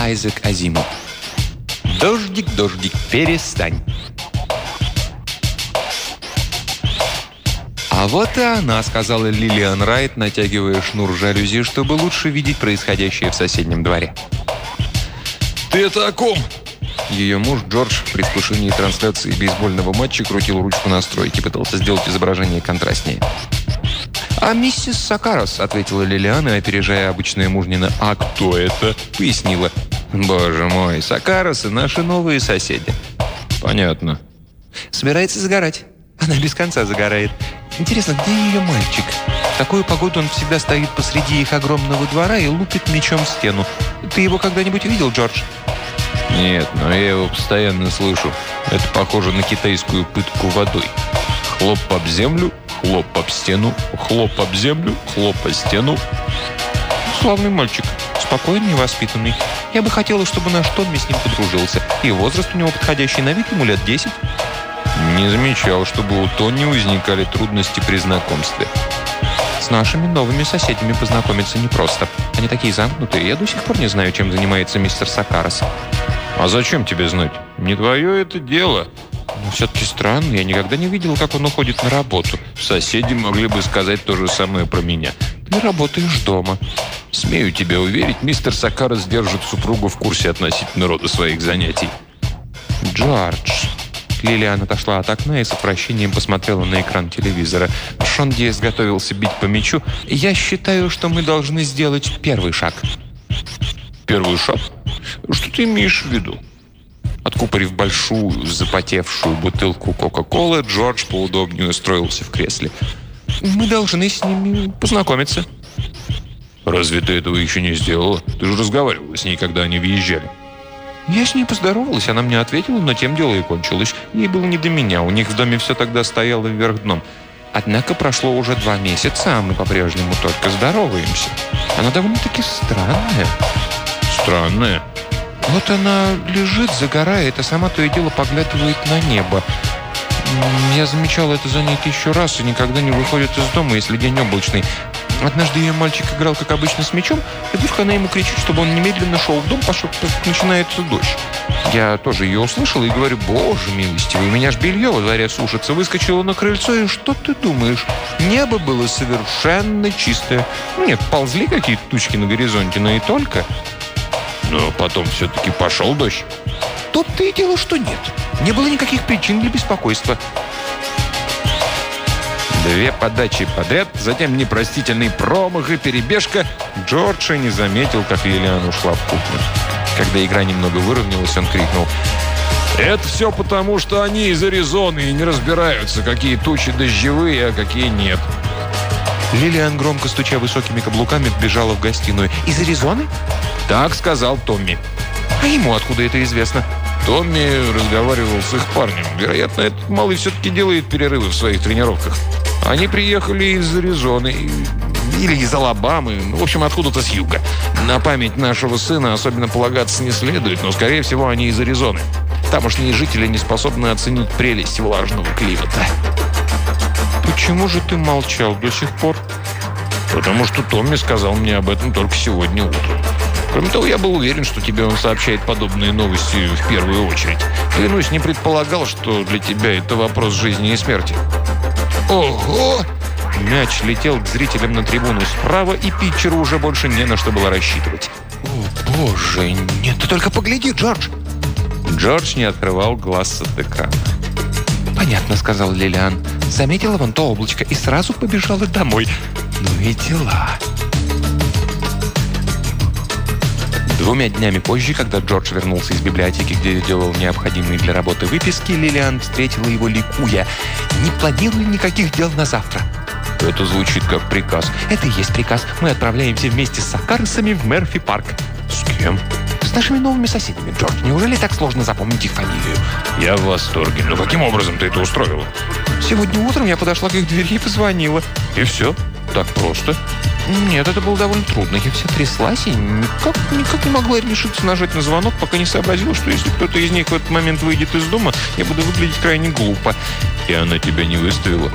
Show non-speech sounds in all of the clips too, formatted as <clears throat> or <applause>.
Айзек Азимов. «Дождик, дождик, перестань!» «А вот и она», — сказала Лилиан Райт, натягивая шнур жалюзи, чтобы лучше видеть происходящее в соседнем дворе. «Ты это о ком?» Ее муж Джордж в предвкушении трансляции бейсбольного матча крутил ручку настройки, пытался сделать изображение контрастнее. «А миссис Сакарос», — ответила Лилиана, опережая обычное мужнина. «А кто это?» — пояснила. «Боже мой, Сакаросы — наши новые соседи». «Понятно». «Собирается загорать. Она без конца загорает. Интересно, где ее мальчик? В такую погоду он всегда стоит посреди их огромного двора и лупит мечом в стену. Ты его когда-нибудь видел, Джордж?» «Нет, но я его постоянно слышу. Это похоже на китайскую пытку водой. Хлоп об землю, хлоп об стену, хлоп об землю, хлоп о стену». «Славный мальчик. Спокойный и воспитанный. Я бы хотела, чтобы наш Томми с ним подружился. И возраст у него подходящий на вид, ему лет 10. Не замечал, чтобы у Тони возникали трудности при знакомстве. С нашими новыми соседями познакомиться непросто. Они такие замкнутые. Я до сих пор не знаю, чем занимается мистер Сакарас. А зачем тебе знать? Не твое это дело. Но все-таки странно. Я никогда не видел, как он уходит на работу. Соседи могли бы сказать то же самое про меня. Ты работаешь дома. Смею тебя уверить, мистер Сакарас держит супругу в курсе относительно рода своих занятий. Джордж, Лилиан отошла от окна и с отвращением посмотрела на экран телевизора. Шон Диас готовился бить по мячу. «Я считаю, что мы должны сделать первый шаг». «Первый шаг? Что ты имеешь в виду?» Откупорив большую, запотевшую бутылку Кока-Колы, Джордж поудобнее устроился в кресле. «Мы должны с ними познакомиться». «Разве ты этого еще не сделала? Ты же разговаривала с ней, когда они въезжали». Я с ней поздоровалась, она мне ответила, но тем дело и кончилось. Ей было не до меня, у них в доме все тогда стояло вверх дном. Однако прошло уже два месяца, а мы по-прежнему только здороваемся. Она довольно-таки странная. Странная? Вот она лежит, загорает, а сама то и дело поглядывает на небо. Я замечал это за ней тысячу раз и никогда не выходит из дома, если день облачный. Однажды ее мальчик играл, как обычно, с мячом, и вдруг она ему кричит, чтобы он немедленно шел в дом, пошел, начинается дождь. Я тоже ее услышал и говорю, боже милостивый, у меня ж белье во дворе сушится. Выскочила на крыльцо, и что ты думаешь? Небо было совершенно чистое. Нет, ползли какие-то тучки на горизонте, но и только. Но потом все-таки пошел дождь. Тут-то и дело, что нет. Не было никаких причин для беспокойства. Две подачи подряд, затем непростительный промах и перебежка. Джорджа не заметил, как Лилиан ушла в кухню. Когда игра немного выровнялась, он крикнул. «Это все потому, что они из Аризоны и не разбираются, какие тучи дождевые, а какие нет». Лилиан, громко стуча высокими каблуками, бежала в гостиную. «Из Аризоны?» «Так сказал Томми». «А ему откуда это известно?» Томми разговаривал с их парнем. Вероятно, этот малый все-таки делает перерывы в своих тренировках. Они приехали из Аризоны или из Алабамы, ну, в общем, откуда-то с юга. На память нашего сына особенно полагаться не следует, но, скорее всего, они из Аризоны. Тамошние жители не способны оценить прелесть влажного климата. Почему же ты молчал до сих пор? Потому что Томми сказал мне об этом только сегодня утром. Кроме того, я был уверен, что тебе он сообщает подобные новости в первую очередь. Клянусь, не предполагал, что для тебя это вопрос жизни и смерти. Ого! Мяч летел к зрителям на трибуну справа, и питчеру уже больше не на что было рассчитывать. О, боже, нет, ты только погляди, Джордж! Джордж не открывал глаз от экрана. «Понятно», — сказал Лилиан. Заметила вон то облачко и сразу побежала домой. Ну и дела. Двумя днями позже, когда Джордж вернулся из библиотеки, где делал необходимые для работы выписки, Лилиан встретила его ликуя. «Не планирую никаких дел на завтра». Это звучит как приказ. Это и есть приказ. Мы отправляемся вместе с Сакарсами в Мерфи-парк. С кем? С нашими новыми соседями, Джордж. Неужели так сложно запомнить их фамилию? Я в восторге. Но каким образом ты это устроила? Сегодня утром я подошла к их двери и позвонила. И все? Так просто? Нет, это было довольно трудно. Я вся тряслась и никак, никак не могла решиться нажать на звонок, пока не сообразила, что если кто-то из них в этот момент выйдет из дома, я буду выглядеть крайне глупо. И она тебя не выставила?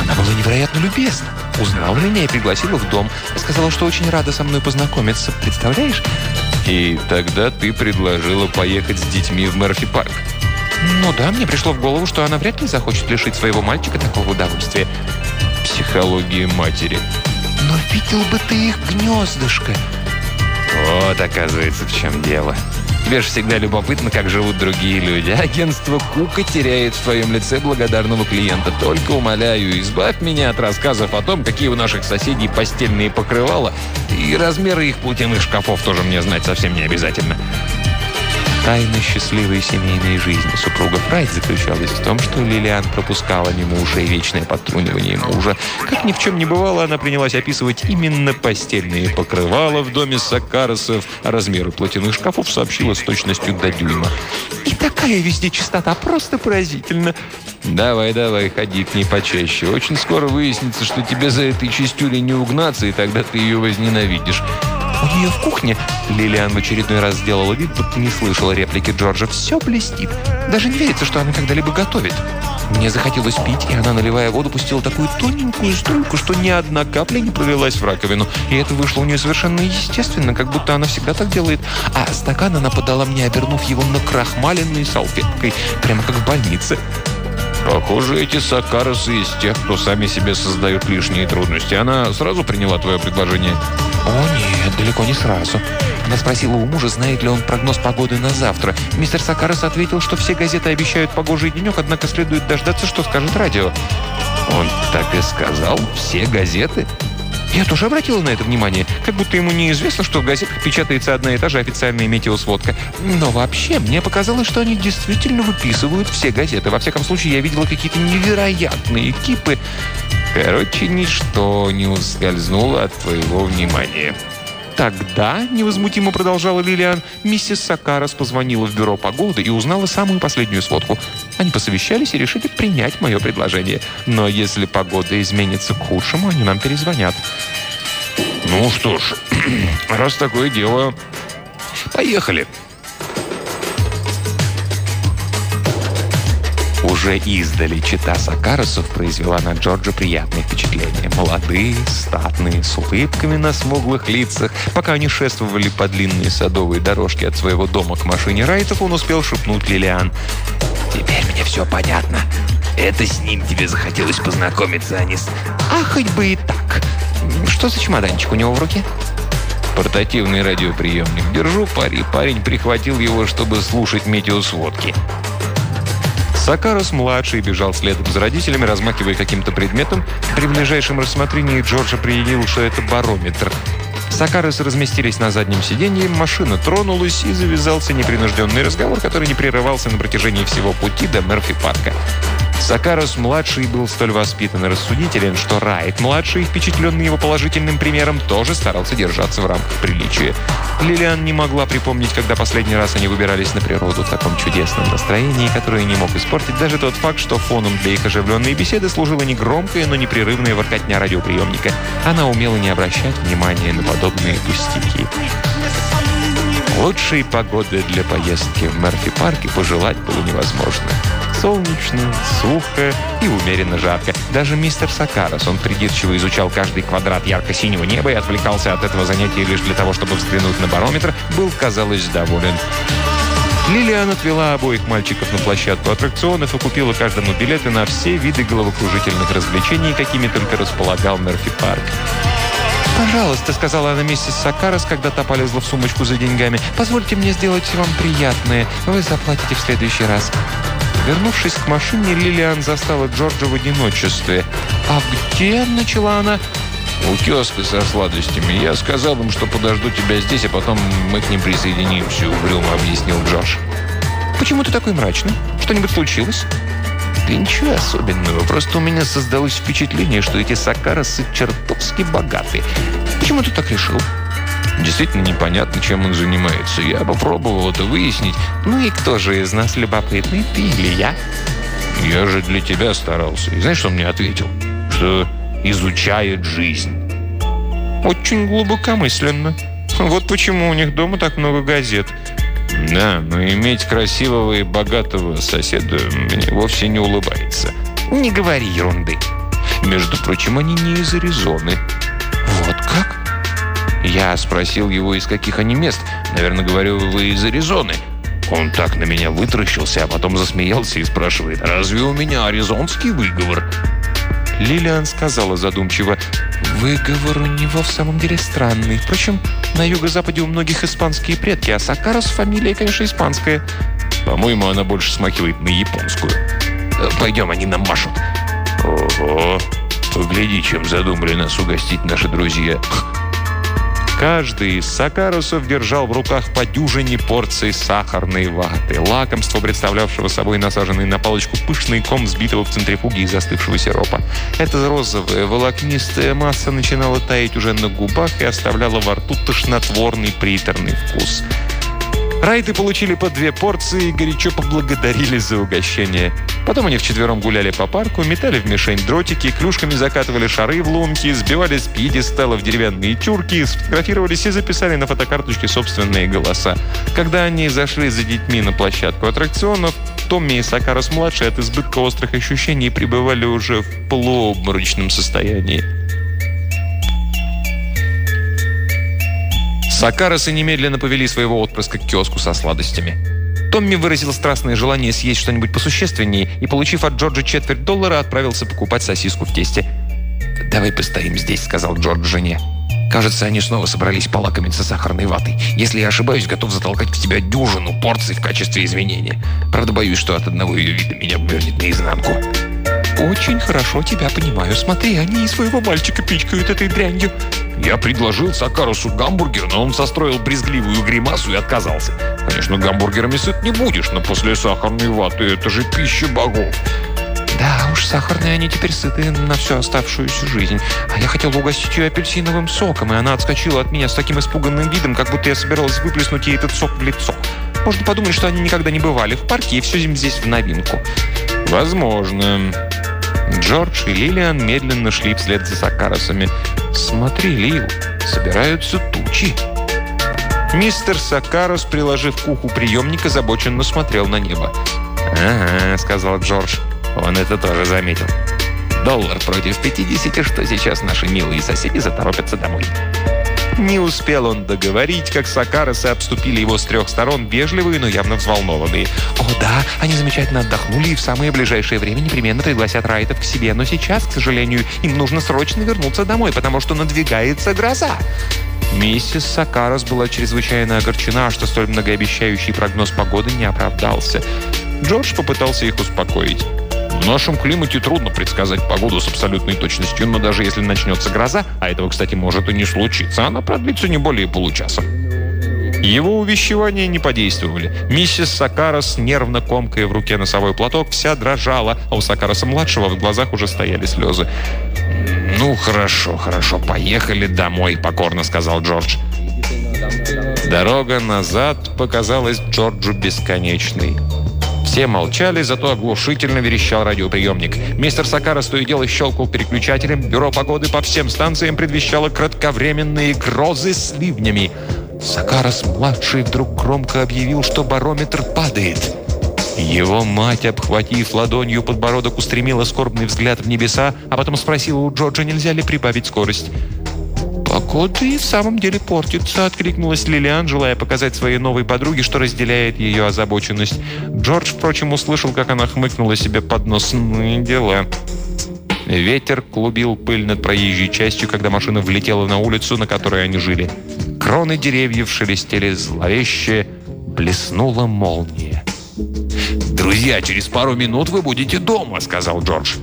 Она была невероятно любезна. Узнала меня и пригласила в дом. Сказала, что очень рада со мной познакомиться. Представляешь? И тогда ты предложила поехать с детьми в Мерфи-парк. Ну да, мне пришло в голову, что она вряд ли захочет лишить своего мальчика такого удовольствия. Психология матери. Но видел бы ты их гнездышко. Вот, оказывается, в чем дело. Тебе же всегда любопытно, как живут другие люди. Агентство Кука теряет в твоем лице благодарного клиента. Только умоляю, избавь меня от рассказов о том, какие у наших соседей постельные покрывала, и размеры их платяных шкафов тоже мне знать совсем не обязательно. Тайна счастливой семейной жизни супруга Фрайт заключалась в том, что Лилиан пропускала мимо ушей вечное подтрунивание мужа. Как ни в чем не бывало, она принялась описывать именно постельные покрывала в доме Сакаросов, а размеры платяных шкафов сообщила с точностью до дюйма. «И такая везде чистота, просто поразительно!» «Давай, давай, ходи к ней почаще. Очень скоро выяснится, что тебе за этой чистюлей не угнаться, и тогда ты ее возненавидишь». У нее в кухне, Лилиан в очередной раз сделала вид, будто не слышала реплики Джорджа, все блестит. Даже не верится, что она когда-либо готовит. Мне захотелось пить, и она, наливая воду, пустила такую тоненькую струйку, что ни одна капля не пролилась в раковину. И это вышло у нее совершенно естественно, как будто она всегда так делает. А стакан она подала мне, обернув его на крахмаленной салфеткой, прямо как в больнице. Похоже, эти сакаросы из тех, кто сами себе создают лишние трудности. Она сразу приняла твое предложение? О, нет, далеко не сразу. Она спросила у мужа, знает ли он прогноз погоды на завтра. Мистер Сакарас ответил, что все газеты обещают погожий денек, однако следует дождаться, что скажет радио. Он так и сказал? Все газеты? Я тоже обратила на это внимание. Как будто ему неизвестно, что в газетах печатается одна и та же официальная метеосводка. Но вообще, мне показалось, что они действительно выписывают все газеты. Во всяком случае, я видела какие-то невероятные кипы. Короче, ничто не ускользнуло от твоего внимания. Тогда, невозмутимо продолжала Лилиан, миссис Сакарас позвонила в бюро погоды и узнала самую последнюю сводку. Они посовещались и решили принять мое предложение. Но если погода изменится к худшему, они нам перезвонят. Ну что ж, <clears throat> раз такое дело, поехали. Уже издали чита Сакаросов произвела на Джорджа приятное впечатление. Молодые, статные, с улыбками на смуглых лицах. Пока они шествовали по длинной садовой дорожке от своего дома к машине Райтов, он успел шепнуть Лилиан. «Теперь мне все понятно. Это с ним тебе захотелось познакомиться, а не с... А хоть бы и так. Что за чемоданчик у него в руке?» Портативный радиоприемник. Держу пари. Парень прихватил его, чтобы слушать метеосводки. Сакарос-младший бежал следом за родителями, размахивая каким-то предметом. При ближайшем рассмотрении Джорджа приявил, что это барометр. Сакарос разместились на заднем сиденье, машина тронулась и завязался непринужденный разговор, который не прерывался на протяжении всего пути до Мерфи-парка. Сакарос-младший был столь воспитан и рассудителен, что Райт-младший, впечатленный его положительным примером, тоже старался держаться в рамках приличия. Лилиан не могла припомнить, когда последний раз они выбирались на природу в таком чудесном настроении, которое не мог испортить даже тот факт, что фоном для их оживленной беседы служила не громкая, но непрерывная воркотня радиоприемника. Она умела не обращать внимания на подобные пустяки. Лучшей погоды для поездки в Мерфи-парке пожелать было невозможно. Солнечно, сухо и умеренно жарко. Даже мистер Сакарас, он придирчиво изучал каждый квадрат ярко-синего неба и отвлекался от этого занятия лишь для того, чтобы взглянуть на барометр, был, казалось, доволен. Лилиан отвела обоих мальчиков на площадку аттракционов и купила каждому билеты на все виды головокружительных развлечений, какими только располагал Мерфи-парк. «Пожалуйста», — сказала она миссис Сакарас, когда та полезла в сумочку за деньгами. «Позвольте мне сделать вам приятное. Вы заплатите в следующий раз». Вернувшись к машине, Лилиан застала Джорджа в одиночестве. «А где?» — начала она. «У киоска со сладостями. Я сказал им, что подожду тебя здесь, а потом мы к ним присоединимся», — угрюмо объяснил Джордж. «Почему ты такой мрачный? Что-нибудь случилось?» Да ничего особенного. Просто у меня создалось впечатление, что эти сакарасы чертовски богаты. Почему ты так решил? Действительно непонятно, чем он занимается. Я попробовал это выяснить. Ну и кто же из нас любопытный, ты или я? Я же для тебя старался. И знаешь, что он мне ответил? Что изучает жизнь. Очень глубокомысленно. Вот почему у них дома так много газет. Да, но иметь красивого и богатого соседа мне вовсе не улыбается. Не говори ерунды. Между прочим, они не из Аризоны. Вот как? Я спросил его, из каких они мест. Наверное, говорю, вы из Аризоны. Он так на меня вытаращился, а потом засмеялся и спрашивает, «Разве у меня аризонский выговор?» Лилиан сказала задумчиво, «Выговор у него в самом деле странный. Впрочем, на юго-западе у многих испанские предки, а Сакарос фамилия, конечно, испанская». «По-моему, она больше смахивает на японскую». «Э, «Пойдем, они нам машут». «Ого! Погляди, чем задумали нас угостить наши друзья». Каждый из сакарусов держал в руках по дюжине порций сахарной ваты, лакомство, представлявшего собой насаженный на палочку пышный ком взбитого в центрифуге и застывшего сиропа. Эта розовая волокнистая масса начинала таять уже на губах и оставляла во рту тошнотворный приторный вкус – Райты получили по две порции и горячо поблагодарили за угощение. Потом они вчетвером гуляли по парку, метали в мишень дротики, клюшками закатывали шары в лунки, сбивали с пьедестала в деревянные тюрки, сфотографировались и записали на фотокарточке собственные голоса. Когда они зашли за детьми на площадку аттракционов, Томми и Сакарос-младший от избытка острых ощущений пребывали уже в полуобморочном состоянии. Сакарасы немедленно повели своего отпрыска к киоску со сладостями. Томми выразил страстное желание съесть что-нибудь посущественнее и, получив от Джорджа четверть доллара, отправился покупать сосиску в тесте. «Давай постоим здесь», — сказал Джордж жене. «Кажется, они снова собрались полакомиться сахарной ватой. Если я ошибаюсь, готов затолкать в тебя дюжину порций в качестве извинения. Правда, боюсь, что от одного ее вида меня вывернет наизнанку». «Очень хорошо тебя понимаю. Смотри, они и своего мальчика пичкают этой дрянью». Я предложил Сакарусу гамбургер, но он состроил брезгливую гримасу и отказался. Конечно, гамбургерами сыт не будешь, но после сахарной ваты это же пища богов. Да уж, сахарные они теперь сыты на всю оставшуюся жизнь. А я хотел угостить ее апельсиновым соком, и она отскочила от меня с таким испуганным видом, как будто я собиралась выплеснуть ей этот сок в лицо. Можно подумать, что они никогда не бывали в парке, и все им здесь в новинку. Возможно. Джордж и Лилиан медленно шли вслед за Сакаросами. «Смотри, Лил, собираются тучи». Мистер Сакарос, приложив к уху приемник, озабоченно смотрел на небо. «Ага», — сказал Джордж. Он это тоже заметил. «Доллар против 50, что сейчас наши милые соседи заторопятся домой». Не успел он договорить, как Сакаросы обступили его с трех сторон, вежливые, но явно взволнованные. «О, да, они замечательно отдохнули и в самое ближайшее время непременно пригласят Райтов к себе, но сейчас, к сожалению, им нужно срочно вернуться домой, потому что надвигается гроза». Миссис Сакарос была чрезвычайно огорчена, что столь многообещающий прогноз погоды не оправдался. Джордж попытался их успокоить. В нашем климате трудно предсказать погоду с абсолютной точностью, но даже если начнется гроза, а этого, кстати, может и не случиться, она продлится не более получаса. Его увещевания не подействовали. Миссис Сакарос, нервно комкая в руке носовой платок, вся дрожала, а у Сакароса-младшего в глазах уже стояли слезы. «Ну, хорошо, хорошо, поехали домой», — покорно сказал Джордж. Дорога назад показалась Джорджу бесконечной. Все молчали, зато оглушительно верещал радиоприемник. Мистер Сакарас то и дело щелкал переключателем. Бюро погоды по всем станциям предвещало кратковременные грозы с ливнями. Сакарас-младший вдруг громко объявил, что барометр падает. Его мать, обхватив ладонью подбородок, устремила скорбный взгляд в небеса, а потом спросила у Джорджа, нельзя ли прибавить скорость. «Погода и в самом деле портится», — откликнулась Лилиан, желая показать своей новой подруге, что разделяет ее озабоченность. Джордж, впрочем, услышал, как она хмыкнула себе под нос. «Ну дела». Ветер клубил пыль над проезжей частью, когда машина влетела на улицу, на которой они жили. Кроны деревьев шелестели зловеще, блеснула молния. «Друзья, через пару минут вы будете дома», — сказал Джордж.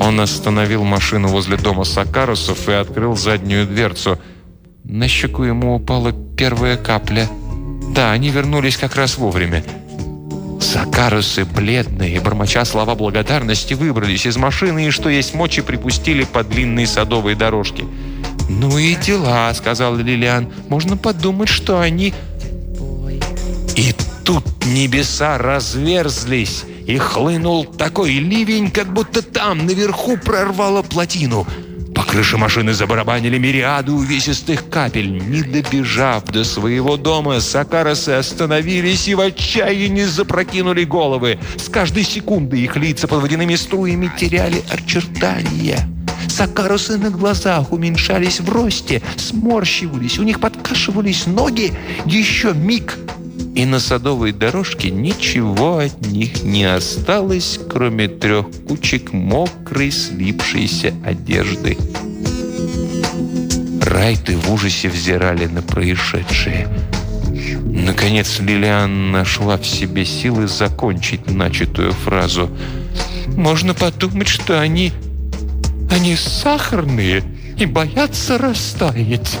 Он остановил машину возле дома Сакарусов и открыл заднюю дверцу. На щеку ему упала первая капля. Да, они вернулись как раз вовремя. Сакарусы, бледные, бормоча слова благодарности, выбрались из машины и, что есть мочи, припустили по длинной садовой дорожке. «Ну и дела», — сказал Лилиан. «Можно подумать, что они...» И тут небеса разверзлись, и хлынул такой ливень, как будто там, наверху, прорвало плотину. По крыше машины забарабанили мириады увесистых капель. Не добежав до своего дома, Сакарасы остановились и в отчаянии запрокинули головы. С каждой секунды их лица под водяными струями теряли очертания. Сакарусы на глазах уменьшались в росте, сморщивались, у них подкашивались ноги. Еще миг, и на садовой дорожке ничего от них не осталось, кроме трех кучек мокрой слипшейся одежды. Райты в ужасе взирали на происшедшее. Наконец Лилиан нашла в себе силы закончить начатую фразу. «Можно подумать, что они... они сахарные и боятся растаять».